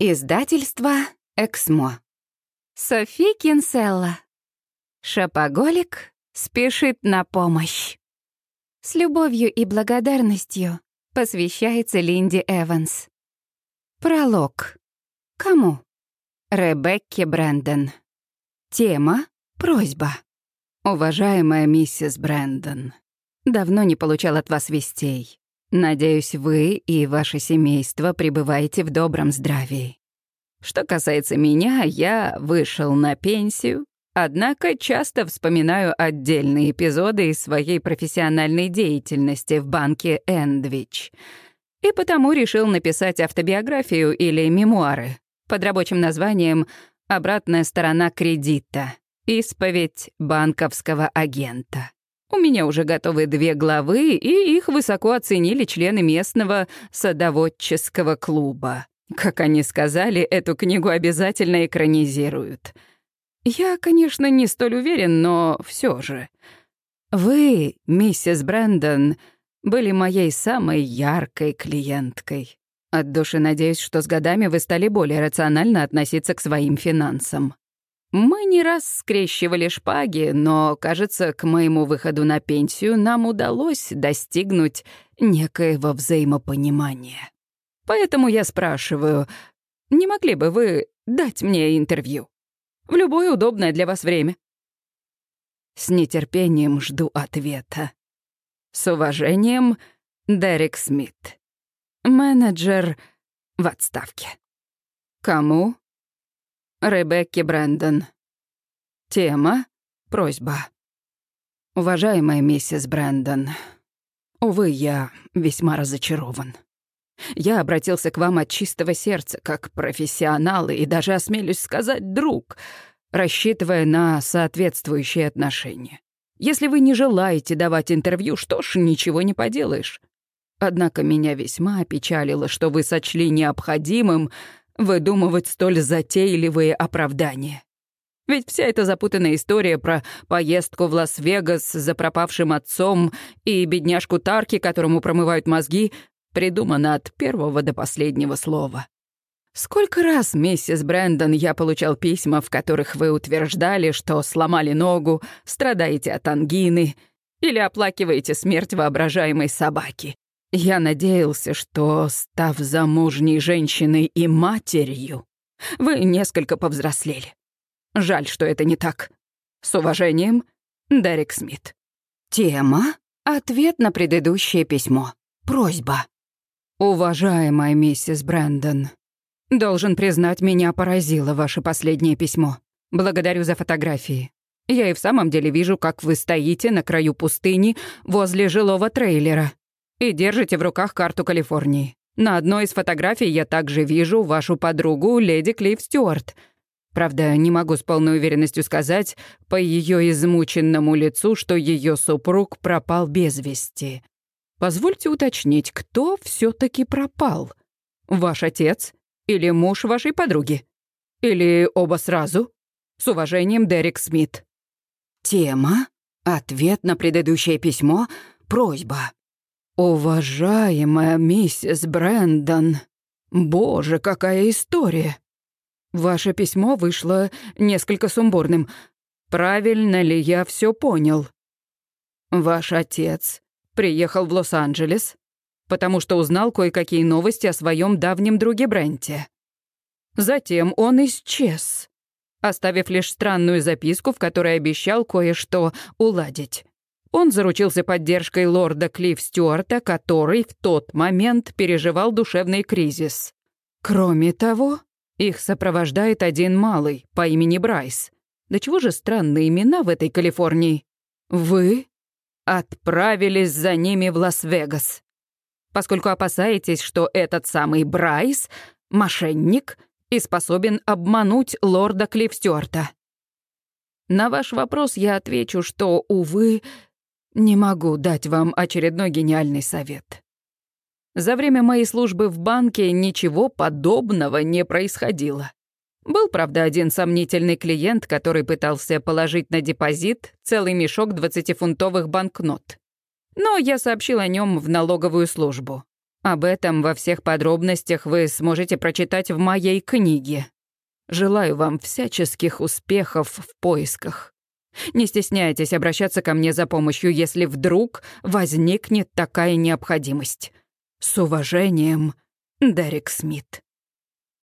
Издательство «Эксмо». Софи Кинселла. Шапоголик спешит на помощь. С любовью и благодарностью посвящается Линди Эванс. Пролог. Кому? Ребекке Брэндон. Тема — просьба. Уважаемая миссис Брэндон, давно не получал от вас вестей. Надеюсь, вы и ваше семейство пребываете в добром здравии. Что касается меня, я вышел на пенсию, однако часто вспоминаю отдельные эпизоды из своей профессиональной деятельности в банке «Эндвич». И потому решил написать автобиографию или мемуары под рабочим названием «Обратная сторона кредита. Исповедь банковского агента». У меня уже готовы две главы, и их высоко оценили члены местного садоводческого клуба. Как они сказали, эту книгу обязательно экранизируют. Я, конечно, не столь уверен, но все же. Вы, миссис Брэндон, были моей самой яркой клиенткой. От души надеюсь, что с годами вы стали более рационально относиться к своим финансам. Мы не раз скрещивали шпаги, но, кажется, к моему выходу на пенсию нам удалось достигнуть некоего взаимопонимания. Поэтому я спрашиваю, не могли бы вы дать мне интервью? В любое удобное для вас время. С нетерпением жду ответа. С уважением, Дерек Смит. Менеджер в отставке. Кому? Ребекки Брэндон. Тема — просьба. Уважаемая миссис Брэндон, увы, я весьма разочарован. Я обратился к вам от чистого сердца, как профессионал и даже, осмелюсь сказать, друг, рассчитывая на соответствующие отношения. Если вы не желаете давать интервью, что ж, ничего не поделаешь. Однако меня весьма опечалило, что вы сочли необходимым выдумывать столь затейливые оправдания. Ведь вся эта запутанная история про поездку в Лас-Вегас за пропавшим отцом и бедняжку Тарки, которому промывают мозги, придумана от первого до последнего слова. Сколько раз, миссис Брэндон, я получал письма, в которых вы утверждали, что сломали ногу, страдаете от ангины или оплакиваете смерть воображаемой собаки. Я надеялся, что, став замужней женщиной и матерью, вы несколько повзрослели. Жаль, что это не так. С уважением, Дерек Смит. Тема — ответ на предыдущее письмо. Просьба. Уважаемая миссис Брэндон, должен признать, меня поразило ваше последнее письмо. Благодарю за фотографии. Я и в самом деле вижу, как вы стоите на краю пустыни возле жилого трейлера и держите в руках карту Калифорнии. На одной из фотографий я также вижу вашу подругу, леди Клифф Стюарт. Правда, не могу с полной уверенностью сказать по ее измученному лицу, что ее супруг пропал без вести. Позвольте уточнить, кто все таки пропал? Ваш отец или муж вашей подруги? Или оба сразу? С уважением, Дерек Смит. Тема, ответ на предыдущее письмо, просьба. «Уважаемая миссис Брэндон, боже, какая история! Ваше письмо вышло несколько сумбурным. Правильно ли я все понял? Ваш отец приехал в Лос-Анджелес, потому что узнал кое-какие новости о своем давнем друге Бренте. Затем он исчез, оставив лишь странную записку, в которой обещал кое-что уладить. Он заручился поддержкой лорда Клифф Стюарта, который в тот момент переживал душевный кризис. Кроме того, их сопровождает один малый по имени Брайс. Да чего же странные имена в этой Калифорнии? Вы отправились за ними в Лас-Вегас. Поскольку опасаетесь, что этот самый Брайс — мошенник и способен обмануть лорда Клифф Стюарта. На ваш вопрос я отвечу, что, увы, не могу дать вам очередной гениальный совет. За время моей службы в банке ничего подобного не происходило. Был, правда, один сомнительный клиент, который пытался положить на депозит целый мешок 20-фунтовых банкнот. Но я сообщил о нем в налоговую службу. Об этом во всех подробностях вы сможете прочитать в моей книге. Желаю вам всяческих успехов в поисках. Не стесняйтесь обращаться ко мне за помощью, если вдруг возникнет такая необходимость. С уважением, Дерек Смит.